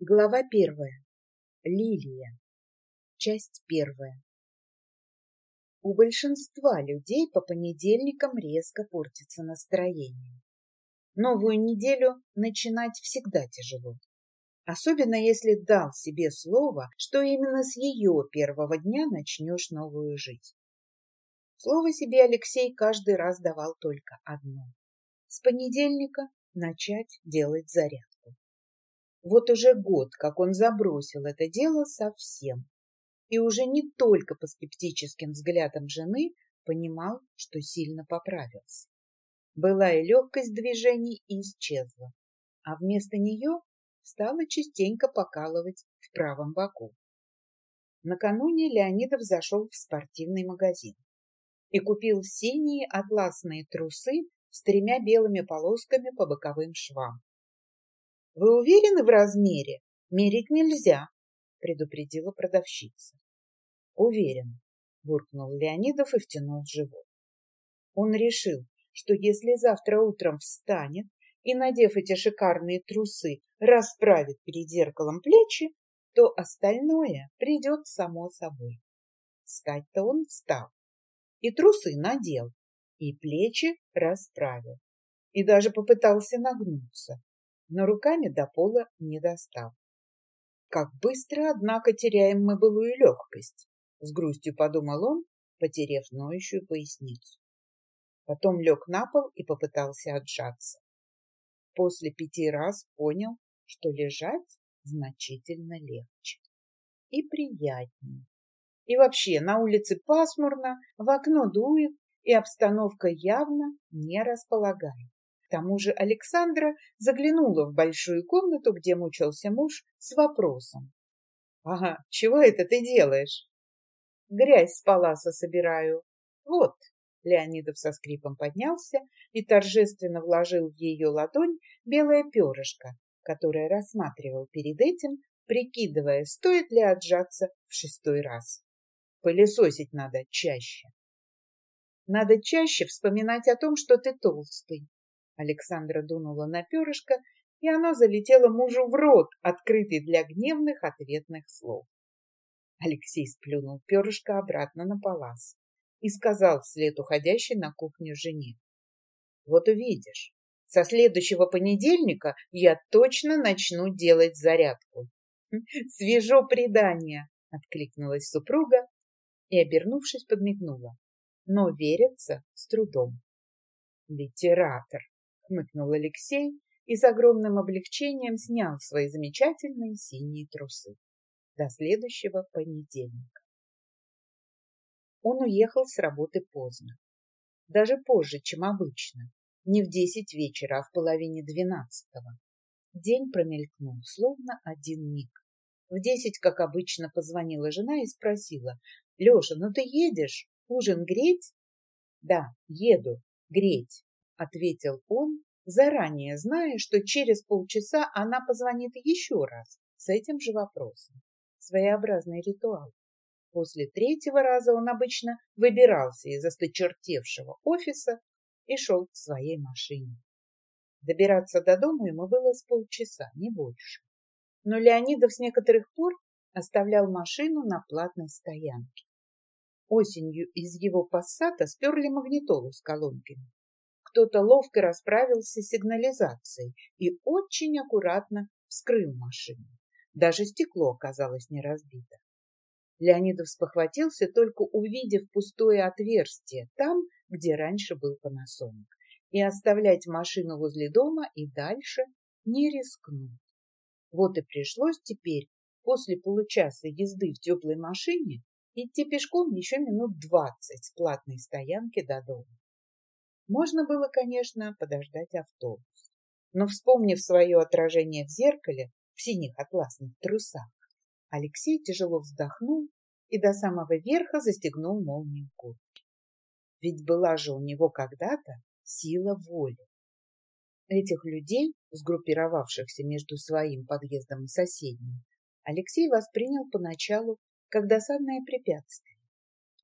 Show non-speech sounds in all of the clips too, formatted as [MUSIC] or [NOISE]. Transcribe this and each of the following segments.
Глава первая. Лилия. Часть первая. У большинства людей по понедельникам резко портится настроение. Новую неделю начинать всегда тяжело. Особенно если дал себе слово, что именно с ее первого дня начнешь новую жизнь. Слово себе Алексей каждый раз давал только одно. С понедельника начать делать зарядку. Вот уже год, как он забросил это дело совсем. И уже не только по скептическим взглядам жены понимал, что сильно поправился. Была и легкость движений и исчезла, а вместо нее стало частенько покалывать в правом боку. Накануне Леонидов зашел в спортивный магазин и купил синие атласные трусы с тремя белыми полосками по боковым швам. Вы уверены в размере? Мерить нельзя, предупредила продавщица. Уверен, буркнул Леонидов и втянул живот. Он решил, что если завтра утром встанет и, надев эти шикарные трусы, расправит перед зеркалом плечи, то остальное придет само собой. Встать-то он встал, и трусы надел, и плечи расправил, и даже попытался нагнуться но руками до пола не достал. Как быстро, однако, теряем мы былую легкость, с грустью подумал он, потеряв ноющую поясницу. Потом лег на пол и попытался отжаться. После пяти раз понял, что лежать значительно легче и приятнее. И вообще, на улице пасмурно, в окно дует, и обстановка явно не располагает. К тому же Александра заглянула в большую комнату, где мучился муж, с вопросом. — Ага, чего это ты делаешь? — Грязь с паласа собираю. Вот. Леонидов со скрипом поднялся и торжественно вложил в ее ладонь белое перышко, которое рассматривал перед этим, прикидывая, стоит ли отжаться в шестой раз. Пылесосить надо чаще. Надо чаще вспоминать о том, что ты толстый, Александра дунула на перышко, и оно залетело мужу в рот, открытый для гневных ответных слов. Алексей сплюнул перышко обратно на палас и сказал вслед уходящей на кухню жене. — Вот увидишь, со следующего понедельника я точно начну делать зарядку. — Свежо предание! — откликнулась супруга и, обернувшись, подмигнула. Но верится с трудом. Литератор хмыкнул Алексей и с огромным облегчением снял свои замечательные синие трусы. До следующего понедельника. Он уехал с работы поздно. Даже позже, чем обычно. Не в десять вечера, а в половине двенадцатого. День промелькнул, словно один миг. В десять, как обычно, позвонила жена и спросила. — Леша, ну ты едешь? Ужин греть? — Да, еду. Греть ответил он, заранее зная, что через полчаса она позвонит еще раз с этим же вопросом. Своеобразный ритуал. После третьего раза он обычно выбирался из осточертевшего офиса и шел к своей машине. Добираться до дома ему было с полчаса, не больше. Но Леонидов с некоторых пор оставлял машину на платной стоянке. Осенью из его пассата сперли магнитолу с колонками кто-то ловко расправился с сигнализацией и очень аккуратно вскрыл машину. Даже стекло оказалось не разбито. Леонидов спохватился, только увидев пустое отверстие там, где раньше был панасоник, и оставлять машину возле дома и дальше не рискнул. Вот и пришлось теперь, после получаса езды в теплой машине, идти пешком еще минут двадцать с платной стоянки до дома. Можно было, конечно, подождать автобус. Но, вспомнив свое отражение в зеркале в синих атласных трусах, Алексей тяжело вздохнул и до самого верха застегнул молнию куртки. Ведь была же у него когда-то сила воли. Этих людей, сгруппировавшихся между своим подъездом и соседним, Алексей воспринял поначалу как досадное препятствие.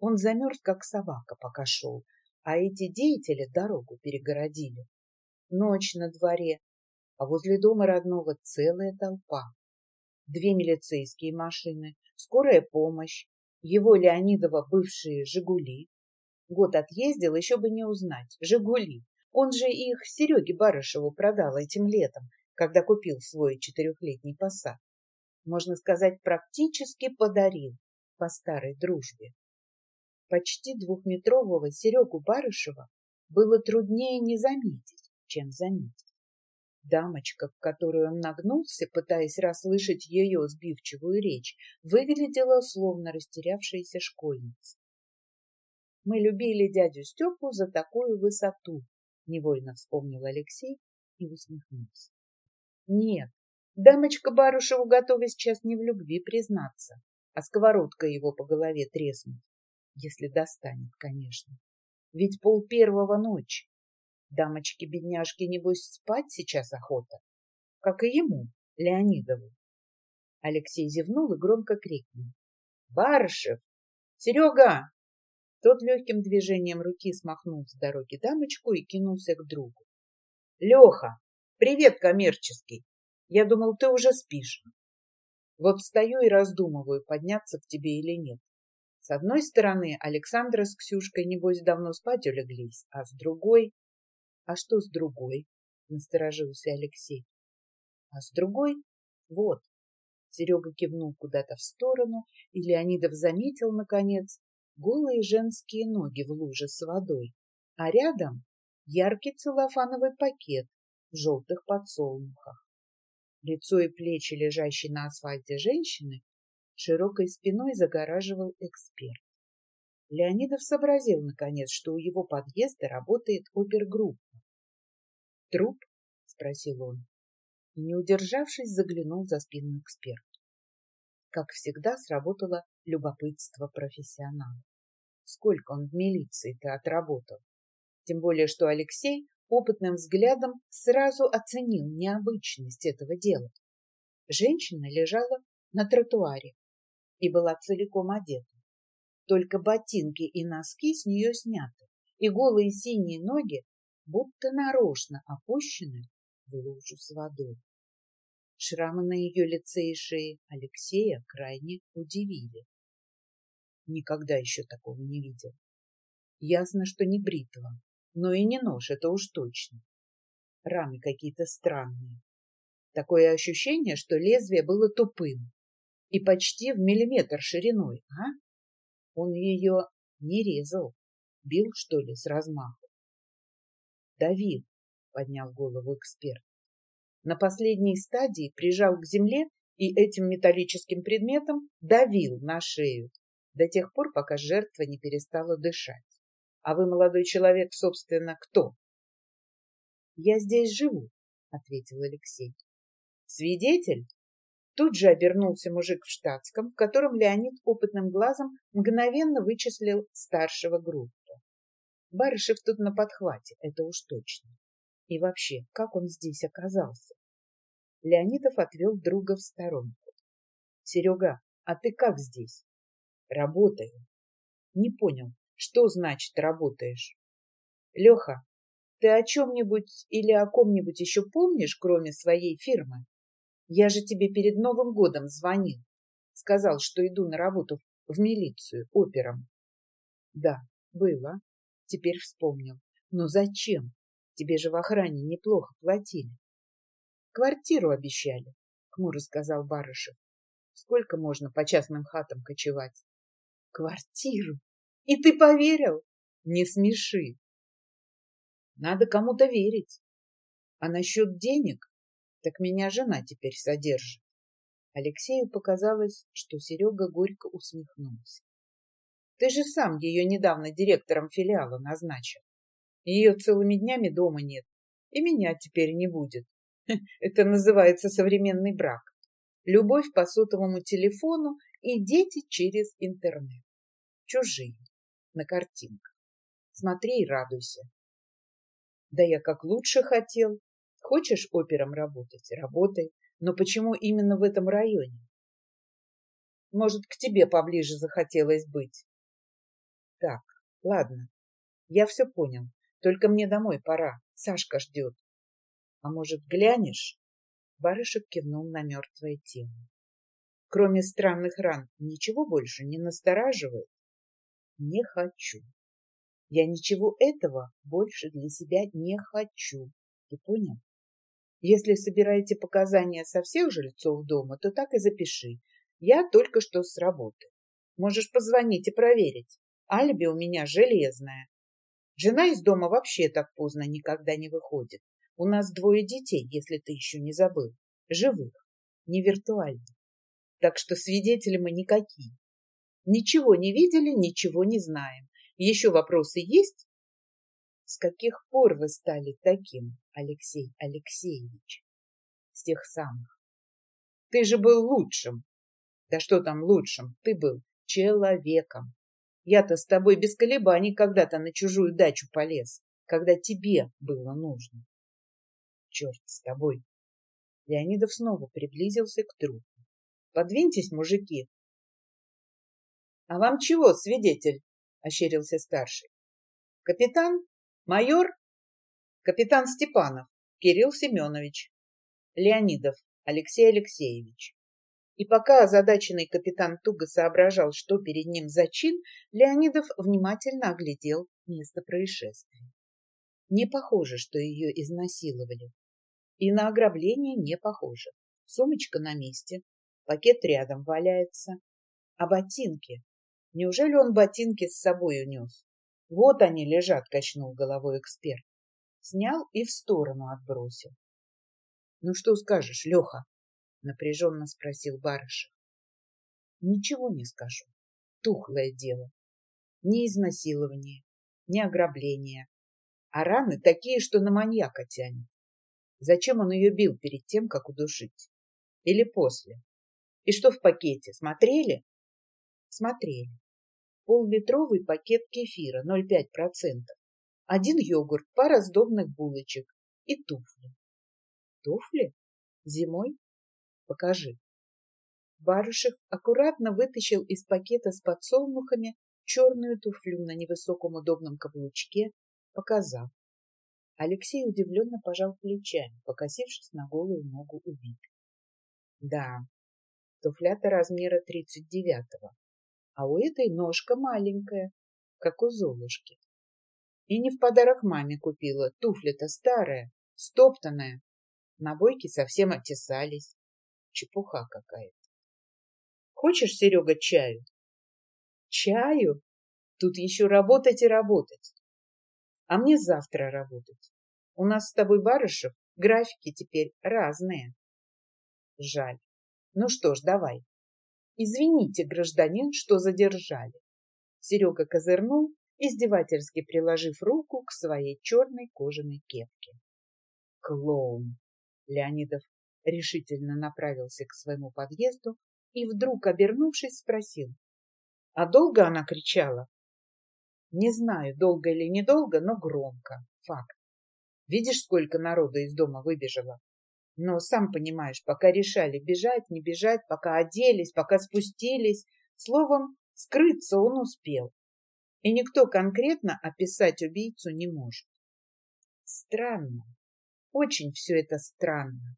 Он замерз, как собака, пока шел, а эти деятели дорогу перегородили. Ночь на дворе, а возле дома родного целая толпа. две милицейские машины, скорая помощь, его Леонидова бывшие «Жигули». Год отъездил, еще бы не узнать. «Жигули». Он же их Сереге Барышеву продал этим летом, когда купил свой четырехлетний посад. Можно сказать, практически подарил по старой дружбе. Почти двухметрового Серегу Барышева было труднее не заметить, чем заметить. Дамочка, к которой он нагнулся, пытаясь расслышать ее сбивчивую речь, выглядела словно растерявшаяся школьница. «Мы любили дядю Степу за такую высоту», — невольно вспомнил Алексей и усмехнулся. «Нет, дамочка Барышеву готова сейчас не в любви признаться, а сковородка его по голове треснуть, если достанет, конечно. Ведь пол первого ночи. Дамочке-бедняжке, небось, спать сейчас охота, как и ему, Леонидову. Алексей зевнул и громко крикнул. «Барышев! Серега!» Тот легким движением руки смахнул с дороги дамочку и кинулся к другу. «Леха! Привет, коммерческий! Я думал, ты уже спишь. Вот стою и раздумываю, подняться к тебе или нет. С одной стороны, Александра с Ксюшкой, небось, давно спать улеглись, а с другой... А что с другой? Насторожился Алексей. А с другой? Вот. Серега кивнул куда-то в сторону, и Леонидов заметил, наконец, голые женские ноги в луже с водой, а рядом яркий целлофановый пакет в желтых подсолнухах. Лицо и плечи лежащей на асфальте женщины широкой спиной загораживал эксперт. Леонидов сообразил, наконец, что у его подъезда работает опергруппа. «Труп?» — спросил он. И, не удержавшись, заглянул за спину эксперту. Как всегда, сработало любопытство профессионала. Сколько он в милиции-то отработал? Тем более, что Алексей опытным взглядом сразу оценил необычность этого дела. Женщина лежала на тротуаре и была целиком одета. Только ботинки и носки с нее сняты, и голые синие ноги будто нарочно опущены в лужу с водой. Шрамы на ее лице и шее Алексея крайне удивили. Никогда еще такого не видел. Ясно, что не бритва, но и не нож, это уж точно. Рамы какие-то странные. Такое ощущение, что лезвие было тупым и почти в миллиметр шириной, а? Он ее не резал, бил, что ли, с размаху. Давил, поднял голову эксперт. На последней стадии прижал к земле и этим металлическим предметом давил на шею до тех пор, пока жертва не перестала дышать. А вы, молодой человек, собственно, кто? Я здесь живу, ответил Алексей. Свидетель? Тут же обернулся мужик в штатском, в котором Леонид опытным глазом мгновенно вычислил старшего группы. Барышев тут на подхвате, это уж точно. И вообще, как он здесь оказался? Леонидов отвел друга в сторонку. — Серега, а ты как здесь? — Работаю. — Не понял, что значит работаешь? — Леха, ты о чем-нибудь или о ком-нибудь еще помнишь, кроме своей фирмы? Я же тебе перед Новым годом звонил. Сказал, что иду на работу в милицию, опером. Да, было. Теперь вспомнил. Но зачем? Тебе же в охране неплохо платили. Квартиру обещали, хмуро сказал Барышев. Сколько можно по частным хатам кочевать? Квартиру? И ты поверил? Не смеши. Надо кому-то верить. А насчет денег так меня жена теперь содержит. Алексею показалось, что Серега горько усмехнулся. Ты же сам ее недавно директором филиала назначил. Ее целыми днями дома нет, и меня теперь не будет. [LAUGHS] Это называется современный брак. Любовь по сотовому телефону и дети через интернет. Чужие. На картинках. Смотри и радуйся. Да я как лучше хотел, Хочешь опером работать? Работай. Но почему именно в этом районе? Может, к тебе поближе захотелось быть? Так, ладно. Я все понял. Только мне домой пора. Сашка ждет. А может, глянешь? Барышев кивнул на мертвое тело. кроме странных ран, ничего больше не настораживает? Не хочу. Я ничего этого больше для себя не хочу. Ты понял? Если собираете показания со всех жильцов дома, то так и запиши. Я только что с работы. Можешь позвонить и проверить. Алиби у меня железное. Жена из дома вообще так поздно никогда не выходит. У нас двое детей, если ты еще не забыл. Живых, не виртуальных. Так что свидетели мы никакие. Ничего не видели, ничего не знаем. Еще вопросы есть? С каких пор вы стали таким, Алексей Алексеевич? С тех самых. Ты же был лучшим. Да что там лучшим? Ты был человеком. Я-то с тобой без колебаний когда-то на чужую дачу полез, когда тебе было нужно. Черт с тобой. Леонидов снова приблизился к трупу. Подвиньтесь, мужики. — А вам чего, свидетель? — ощерился старший. — Капитан? Майор? Капитан Степанов Кирилл Семенович. Леонидов Алексей Алексеевич. И пока озадаченный капитан туго соображал, что перед ним за чин, Леонидов внимательно оглядел место происшествия. Не похоже, что ее изнасиловали. И на ограбление не похоже. Сумочка на месте, пакет рядом валяется. А ботинки? Неужели он ботинки с собой унес? Вот они лежат, качнул головой эксперт. Снял и в сторону отбросил. Ну что скажешь, Леха? напряженно спросил Барышев. Ничего не скажу. Тухлое дело. Ни изнасилование, ни ограбление. А раны такие, что на маньяка тянет. Зачем он ее бил перед тем, как удушить? Или после? И что в пакете? Смотрели? Смотрели. Поллитровый пакет кефира, 0,5%. Один йогурт, пара сдобных булочек и туфли. Туфли? Зимой? Покажи. Барышев аккуратно вытащил из пакета с подсолнухами черную туфлю на невысоком удобном каблучке, показав. Алексей удивленно пожал плечами, покосившись на голую ногу убитой. Да, туфля-то размера тридцать девятого, а у этой ножка маленькая, как у Золушки. И не в подарок маме купила, туфля-то старая, стоптанная. Набойки совсем оттесались. Чепуха какая-то. Хочешь, Серега, чаю? Чаю? Тут еще работать и работать. А мне завтра работать. У нас с тобой, Барышев, графики теперь разные. Жаль. Ну что ж, давай. Извините, гражданин, что задержали. Серега козырнул, издевательски приложив руку к своей черной кожаной кепке. Клоун. Леонидов решительно направился к своему подъезду и вдруг, обернувшись, спросил. — А долго она кричала? — Не знаю, долго или недолго, но громко. Факт. Видишь, сколько народу из дома выбежало? Но, сам понимаешь, пока решали, бежать, не бежать, пока оделись, пока спустились, словом, скрыться он успел. И никто конкретно описать убийцу не может. Странно. Очень все это странно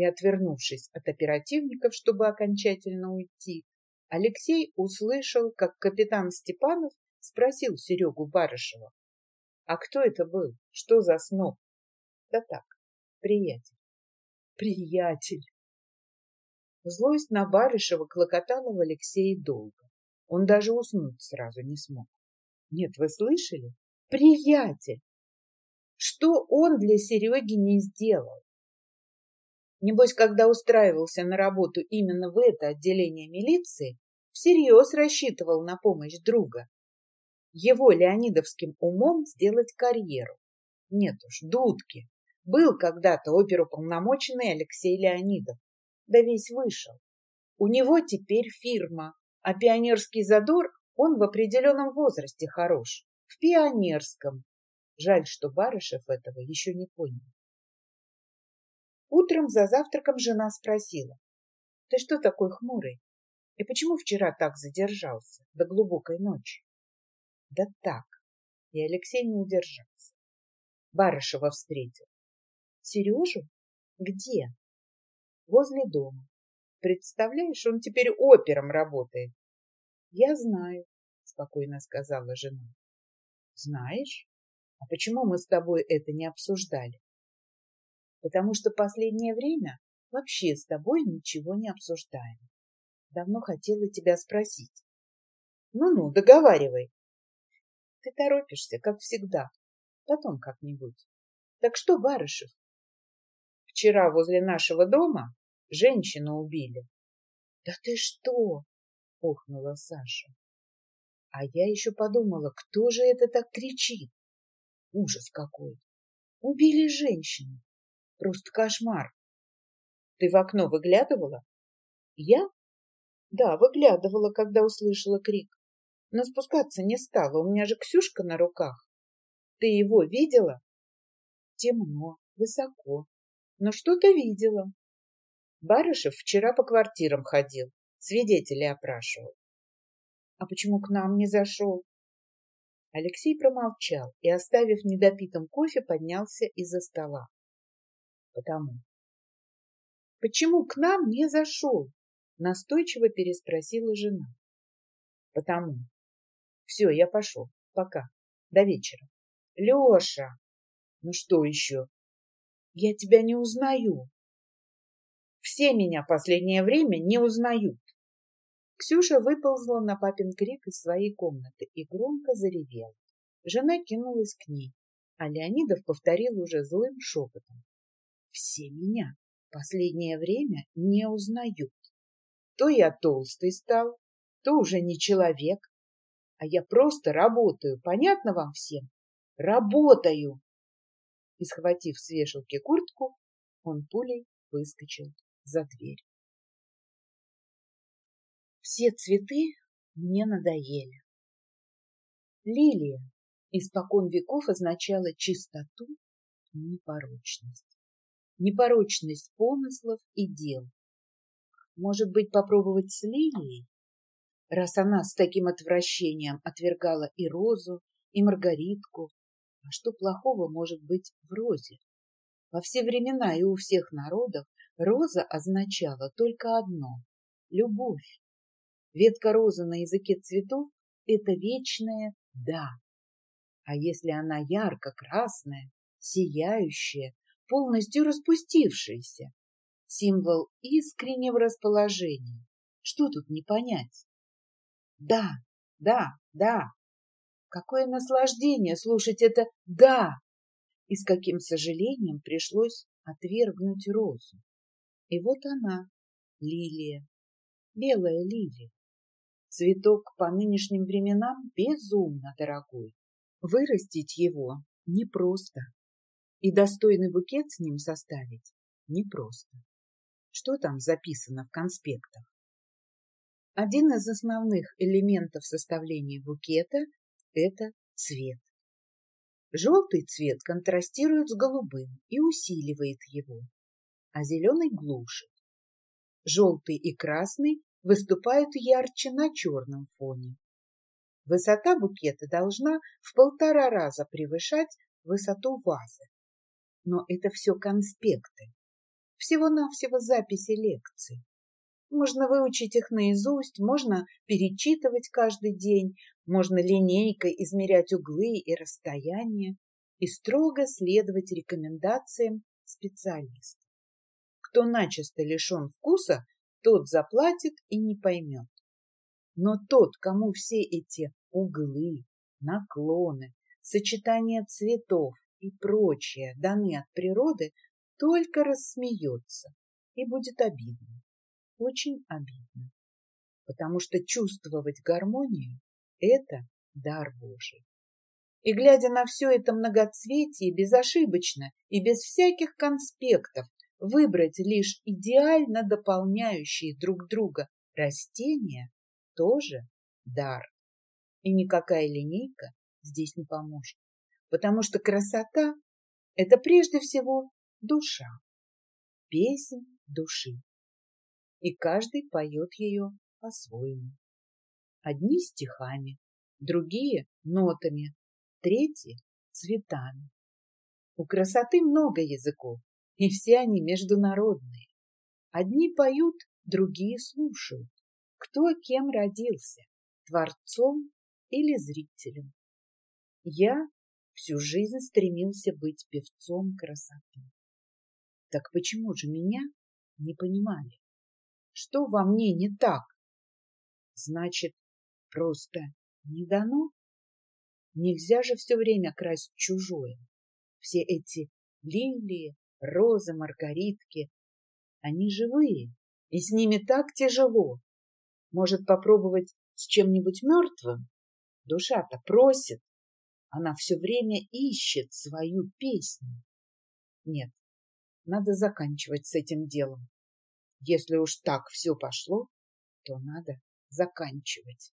и, отвернувшись от оперативников, чтобы окончательно уйти, Алексей услышал, как капитан Степанов спросил Серегу Барышева. А кто это был? Что за сноб? Да так, приятель. Приятель. Злость на Барышева клокотала в Алексее долго. Он даже уснуть сразу не смог. Нет, вы слышали? Приятель! Что он для Сереги не сделал? Небось, когда устраивался на работу именно в это отделение милиции, всерьез рассчитывал на помощь друга. Его леонидовским умом сделать карьеру. Нет уж, дудки. Был когда-то оперуполномоченный Алексей Леонидов. Да весь вышел. У него теперь фирма, а пионерский задор он в определенном возрасте хорош. В пионерском. Жаль, что Барышев этого еще не понял. Утром за завтраком жена спросила. — Ты что такой хмурый? И почему вчера так задержался, до глубокой ночи? — Да так. И Алексей не удержался. Барышева встретил. — Сережу? Где? — Возле дома. Представляешь, он теперь опером работает. Я знаю, спокойно сказала жена. Знаешь? А почему мы с тобой это не обсуждали? Потому что последнее время вообще с тобой ничего не обсуждаем. Давно хотела тебя спросить. Ну-ну, договаривай. Ты торопишься, как всегда. Потом как-нибудь. Так что, Барышев? Вчера возле нашего дома женщину убили. Да ты что? Охнула Саша. А я еще подумала, кто же это так кричит? Ужас какой! Убили женщину. Просто кошмар. Ты в окно выглядывала? Я? Да, выглядывала, когда услышала крик. Но спускаться не стала, у меня же Ксюшка на руках. Ты его видела? Темно, высоко, но что-то видела. Барышев вчера по квартирам ходил, свидетелей опрашивал. А почему к нам не зашел? Алексей промолчал и, оставив недопитым кофе, поднялся из-за стола. Потому. Почему к нам не зашел? Настойчиво переспросила жена. Потому. Все, я пошел. Пока. До вечера. Леша! Ну что еще? Я тебя не узнаю. Все меня последнее время не узнают. Ксюша выползла на папин крик из своей комнаты и громко заревела. Жена кинулась к ней, а Леонидов повторил уже злым шепотом. Все меня последнее время не узнают. То я толстый стал, то уже не человек, а я просто работаю, понятно вам всем? Работаю! И, схватив с вешалки куртку, он пулей выскочил за дверь. Все цветы мне надоели. Лилия испокон веков означала чистоту и непорочность. Непорочность помыслов и дел. Может быть, попробовать с лилией? Раз она с таким отвращением отвергала и розу, и маргаритку, а что плохого может быть в розе? Во все времена и у всех народов роза означала только одно — любовь. Ветка розы на языке цветов — это вечное «да». А если она ярко-красная, сияющая, полностью распустившаяся, символ искреннего расположения, что тут не понять? Да, да, да, Какое наслаждение слушать это «да!» И с каким сожалением пришлось отвергнуть розу. И вот она, лилия, белая лилия. Цветок по нынешним временам безумно дорогой. Вырастить его непросто. И достойный букет с ним составить непросто. Что там записано в конспектах? Один из основных элементов составления букета это цвет. Желтый цвет контрастирует с голубым и усиливает его, а зеленый глушит. Желтый и красный выступают ярче на черном фоне. Высота букета должна в полтора раза превышать высоту вазы. Но это все конспекты, всего-навсего записи лекций. Можно выучить их наизусть, можно перечитывать каждый день, можно линейкой измерять углы и расстояния и строго следовать рекомендациям специалистов. Кто начисто лишен вкуса, тот заплатит и не поймет. Но тот, кому все эти углы, наклоны, сочетания цветов и прочее даны от природы, только рассмеется и будет обидно очень обидно, потому что чувствовать гармонию – это дар Божий. И глядя на все это многоцветие безошибочно и без всяких конспектов выбрать лишь идеально дополняющие друг друга растения – тоже дар. И никакая линейка здесь не поможет, потому что красота – это прежде всего душа, песнь души и каждый поет ее по-своему. Одни стихами, другие нотами, третьи цветами. У красоты много языков, и все они международные. Одни поют другие слушают, кто кем родился, творцом или зрителем. Я всю жизнь стремился быть певцом красоты. Так почему же меня не понимали? Что во мне не так? Значит, просто не дано? Нельзя же все время красть чужое. Все эти лилии, розы, маргаритки, они живые, и с ними так тяжело. Может, попробовать с чем-нибудь мертвым? Душа-то просит. Она все время ищет свою песню. Нет, надо заканчивать с этим делом. Если уж так все пошло, то надо заканчивать.